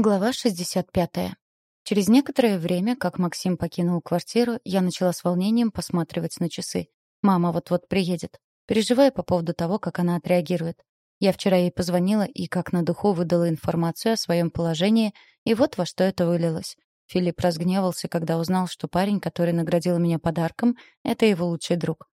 Глава 65. Через некоторое время, как Максим покинул квартиру, я начала с волнением посматривать на часы. Мама вот-вот приедет. Переживаю по поводу того, как она отреагирует. Я вчера ей позвонила и как на духу выдала информацию о своем положении, и вот во что это вылилось. Филипп разгневался, когда узнал, что парень, который наградил меня подарком, это его лучший друг.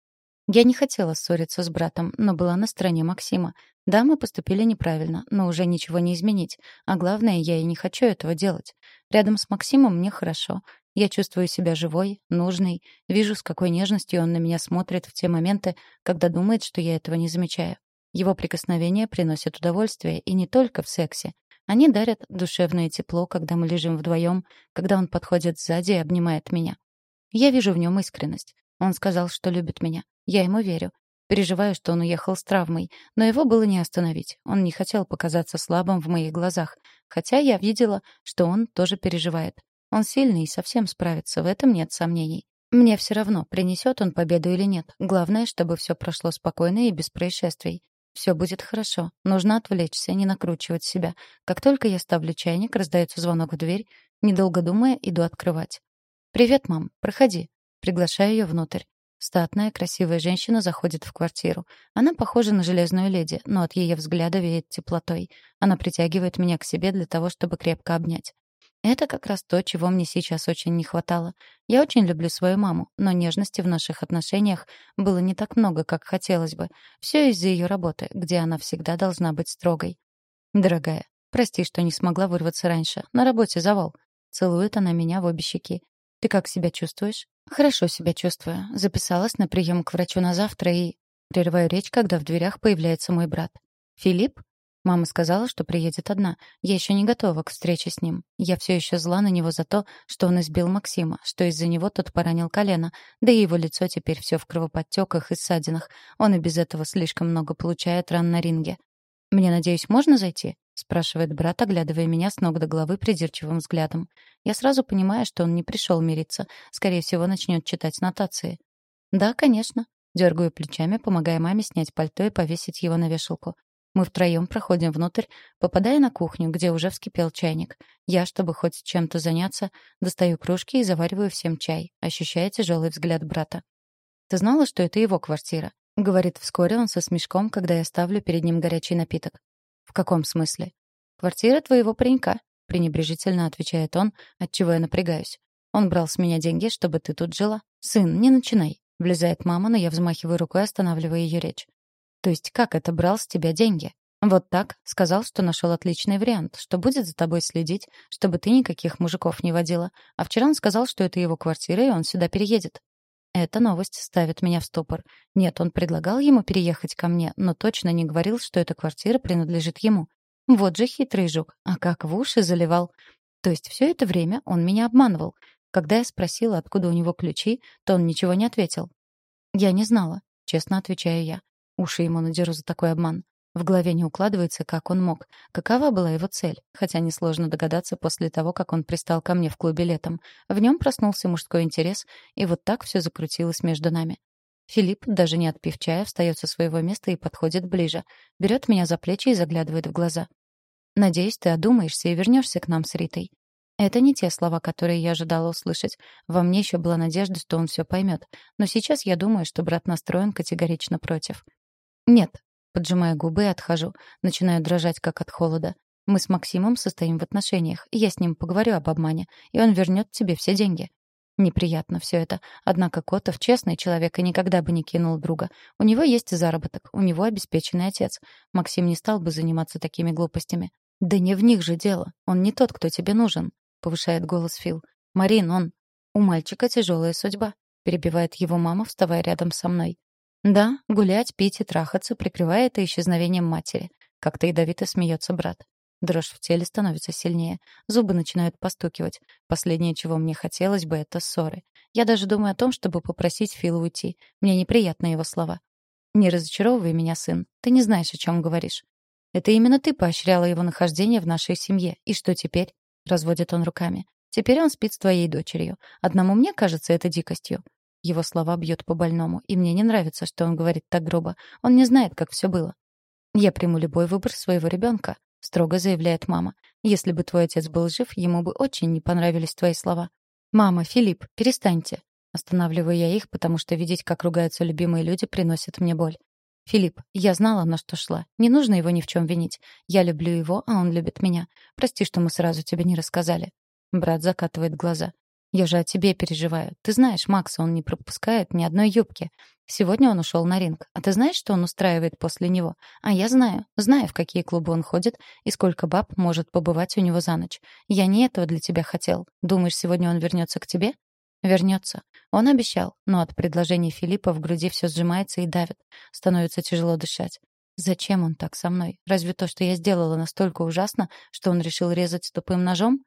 Я не хотела ссориться с братом, но была на стороне Максима, да, мы поступили неправильно, но уже ничего не изменить. А главное, я и не хочу этого делать. Рядом с Максимом мне хорошо. Я чувствую себя живой, нужной, вижу, с какой нежностью он на меня смотрит в те моменты, когда думает, что я этого не замечаю. Его прикосновения приносят удовольствие, и не только в сексе. Они дарят душевное тепло, когда мы лежим вдвоем, когда он подходит сзади и обнимает меня. Я вижу в нем искренность. Он сказал, что любит меня. Я ему верю. Переживаю, что он уехал с травмой, но его было не остановить. Он не хотел показаться слабым в моих глазах, хотя я видела, что он тоже переживает. Он сильный и совсем справится, в этом нет сомнений. Мне все равно, принесет он победу или нет. Главное, чтобы все прошло спокойно и без происшествий. Все будет хорошо. Нужно отвлечься, не накручивать себя. Как только я ставлю чайник, раздается звонок в дверь. Недолго думая, иду открывать. «Привет, мам. Проходи». Приглашаю ее внутрь. Статная, красивая женщина заходит в квартиру. Она похожа на железную леди, но от ее взгляда веет теплотой. Она притягивает меня к себе для того, чтобы крепко обнять. Это как раз то, чего мне сейчас очень не хватало. Я очень люблю свою маму, но нежности в наших отношениях было не так много, как хотелось бы. Все из-за ее работы, где она всегда должна быть строгой. «Дорогая, прости, что не смогла вырваться раньше. На работе завал». Целует она меня в обе щеки. «Ты как себя чувствуешь?» «Хорошо себя чувствую. Записалась на прием к врачу на завтра и...» Прерываю речь, когда в дверях появляется мой брат. «Филипп?» Мама сказала, что приедет одна. Я еще не готова к встрече с ним. Я все еще зла на него за то, что он избил Максима, что из-за него тот поранил колено, да и его лицо теперь все в кровоподтеках и ссадинах. Он и без этого слишком много получает ран на ринге. «Мне, надеюсь, можно зайти?» — спрашивает брат, оглядывая меня с ног до головы придирчивым взглядом. Я сразу понимаю, что он не пришел мириться. Скорее всего, начнет читать нотации. «Да, конечно». Дергаю плечами, помогая маме снять пальто и повесить его на вешалку. Мы втроем проходим внутрь, попадая на кухню, где уже вскипел чайник. Я, чтобы хоть чем-то заняться, достаю кружки и завариваю всем чай, ощущая тяжелый взгляд брата. «Ты знала, что это его квартира?» — говорит вскоре он со смешком, когда я ставлю перед ним горячий напиток. «В каком смысле?» «Квартира твоего паренька», — пренебрежительно отвечает он, отчего я напрягаюсь. «Он брал с меня деньги, чтобы ты тут жила. Сын, не начинай». Влезает мама, но я взмахиваю рукой, останавливая ее речь. «То есть как это брал с тебя деньги?» «Вот так. Сказал, что нашел отличный вариант, что будет за тобой следить, чтобы ты никаких мужиков не водила. А вчера он сказал, что это его квартира, и он сюда переедет. Эта новость ставит меня в ступор. Нет, он предлагал ему переехать ко мне, но точно не говорил, что эта квартира принадлежит ему. Вот же хитрый жук. А как в уши заливал. То есть все это время он меня обманывал. Когда я спросила, откуда у него ключи, то он ничего не ответил. Я не знала, честно отвечаю я. Уши ему надеру за такой обман. В голове не укладывается, как он мог. Какова была его цель? Хотя несложно догадаться после того, как он пристал ко мне в клубе летом. В нем проснулся мужской интерес, и вот так все закрутилось между нами. Филипп, даже не отпив чая, встает со своего места и подходит ближе. Берет меня за плечи и заглядывает в глаза. «Надеюсь, ты одумаешься и вернешься к нам с Ритой». Это не те слова, которые я ожидала услышать. Во мне еще была надежда, что он все поймет. Но сейчас я думаю, что брат настроен категорично против. «Нет, Поджимая губы, отхожу. Начинаю дрожать, как от холода. Мы с Максимом состоим в отношениях, я с ним поговорю об обмане, и он вернет тебе все деньги. Неприятно все это. Однако Котов честный человек и никогда бы не кинул друга. У него есть заработок, у него обеспеченный отец. Максим не стал бы заниматься такими глупостями. «Да не в них же дело. Он не тот, кто тебе нужен», — повышает голос Фил. «Марин, он...» «У мальчика тяжелая судьба», — перебивает его мама, вставая рядом со мной. Да, гулять, пить и трахаться, прикрывая это исчезновением матери. Как-то ядовито смеется брат. Дрожь в теле становится сильнее. Зубы начинают постукивать. Последнее, чего мне хотелось бы, это ссоры. Я даже думаю о том, чтобы попросить Фила уйти. Мне неприятны его слова. «Не разочаровывай меня, сын. Ты не знаешь, о чем говоришь. Это именно ты поощряла его нахождение в нашей семье. И что теперь?» Разводит он руками. «Теперь он спит с твоей дочерью. Одному мне кажется это дикостью. Его слова бьют по больному, и мне не нравится, что он говорит так грубо. Он не знает, как все было. Я приму любой выбор своего ребенка. строго заявляет мама. «Если бы твой отец был жив, ему бы очень не понравились твои слова». «Мама, Филипп, перестаньте». Останавливаю я их, потому что видеть, как ругаются любимые люди, приносит мне боль. «Филипп, я знала, на что шла. Не нужно его ни в чем винить. Я люблю его, а он любит меня. Прости, что мы сразу тебе не рассказали». Брат закатывает глаза. «Я же о тебе переживаю. Ты знаешь, Макса он не пропускает ни одной юбки. Сегодня он ушел на ринг. А ты знаешь, что он устраивает после него? А я знаю. Знаю, в какие клубы он ходит и сколько баб может побывать у него за ночь. Я не этого для тебя хотел. Думаешь, сегодня он вернется к тебе? Вернется. Он обещал, но от предложения Филиппа в груди все сжимается и давит. Становится тяжело дышать. Зачем он так со мной? Разве то, что я сделала, настолько ужасно, что он решил резать тупым ножом?